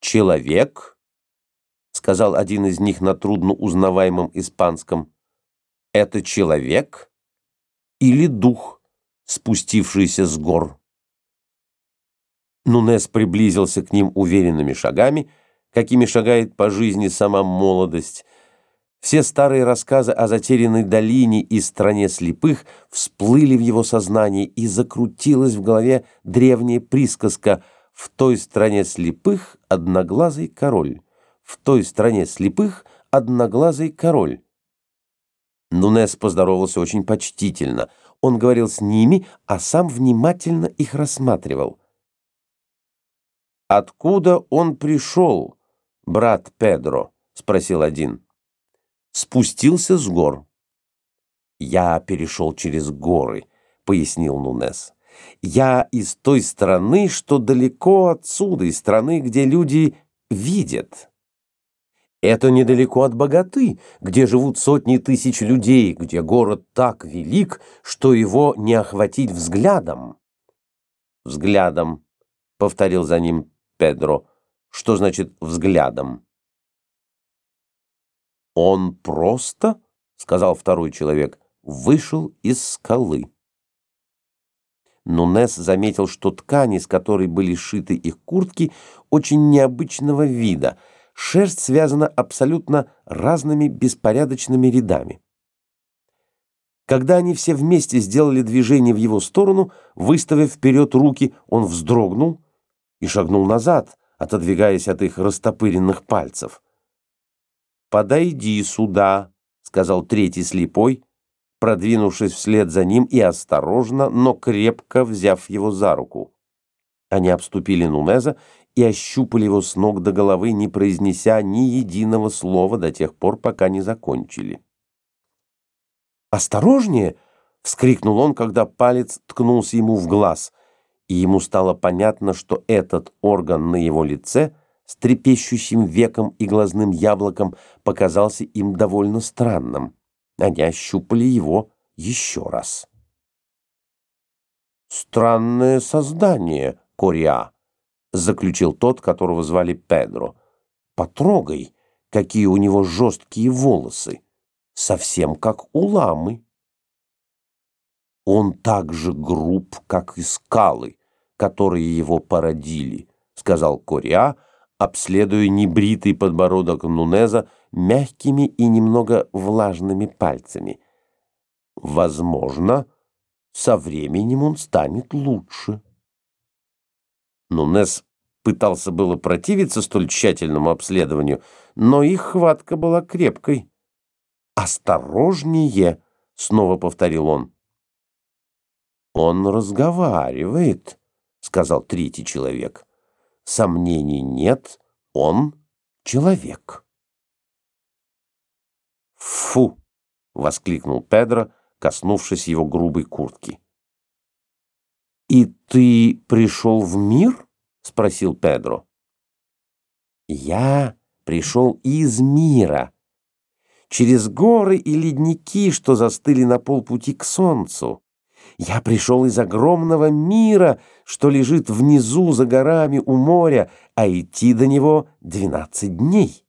«Человек?» — сказал один из них на трудно узнаваемом испанском. «Это человек или дух, спустившийся с гор?» Нунес приблизился к ним уверенными шагами, какими шагает по жизни сама молодость. Все старые рассказы о затерянной долине и стране слепых всплыли в его сознании, и закрутилась в голове древняя присказка «В той стране слепых одноглазый король». «В той стране слепых одноглазый король». Нунес поздоровался очень почтительно. Он говорил с ними, а сам внимательно их рассматривал. «Откуда он пришел, брат Педро?» — спросил один. «Спустился с гор». «Я перешел через горы», — пояснил Нунес. «Я из той страны, что далеко отсюда, из страны, где люди видят». Это недалеко от богаты, где живут сотни тысяч людей, где город так велик, что его не охватить взглядом. Взглядом, повторил за ним Педро. Что значит взглядом? Он просто, сказал второй человек, вышел из скалы. Нунес заметил, что ткань, из которой были сшиты их куртки, очень необычного вида. Шерсть связана абсолютно разными беспорядочными рядами. Когда они все вместе сделали движение в его сторону, выставив вперед руки, он вздрогнул, и шагнул назад, отодвигаясь от их растопыренных пальцев. «Подойди сюда», — сказал третий слепой, продвинувшись вслед за ним и осторожно, но крепко взяв его за руку. Они обступили Нунеза и ощупали его с ног до головы, не произнеся ни единого слова до тех пор, пока не закончили. «Осторожнее!» — вскрикнул он, когда палец ткнулся ему в глаз — и ему стало понятно, что этот орган на его лице с трепещущим веком и глазным яблоком показался им довольно странным. Они ощупали его еще раз. «Странное создание, Кориа», — заключил тот, которого звали Педро. «Потрогай, какие у него жесткие волосы, совсем как у ламы». «Он так же груб, как и скалы», которые его породили», — сказал Кориа, обследуя небритый подбородок Нунеза мягкими и немного влажными пальцами. «Возможно, со временем он станет лучше». Нунез пытался было противиться столь тщательному обследованию, но их хватка была крепкой. «Осторожнее!» — снова повторил он. «Он разговаривает», — сказал третий человек. «Сомнений нет, он человек». «Фу!» — воскликнул Педро, коснувшись его грубой куртки. «И ты пришел в мир?» — спросил Педро. «Я пришел из мира, через горы и ледники, что застыли на полпути к солнцу. Я пришел из огромного мира, что лежит внизу за горами у моря, а идти до него двенадцать дней.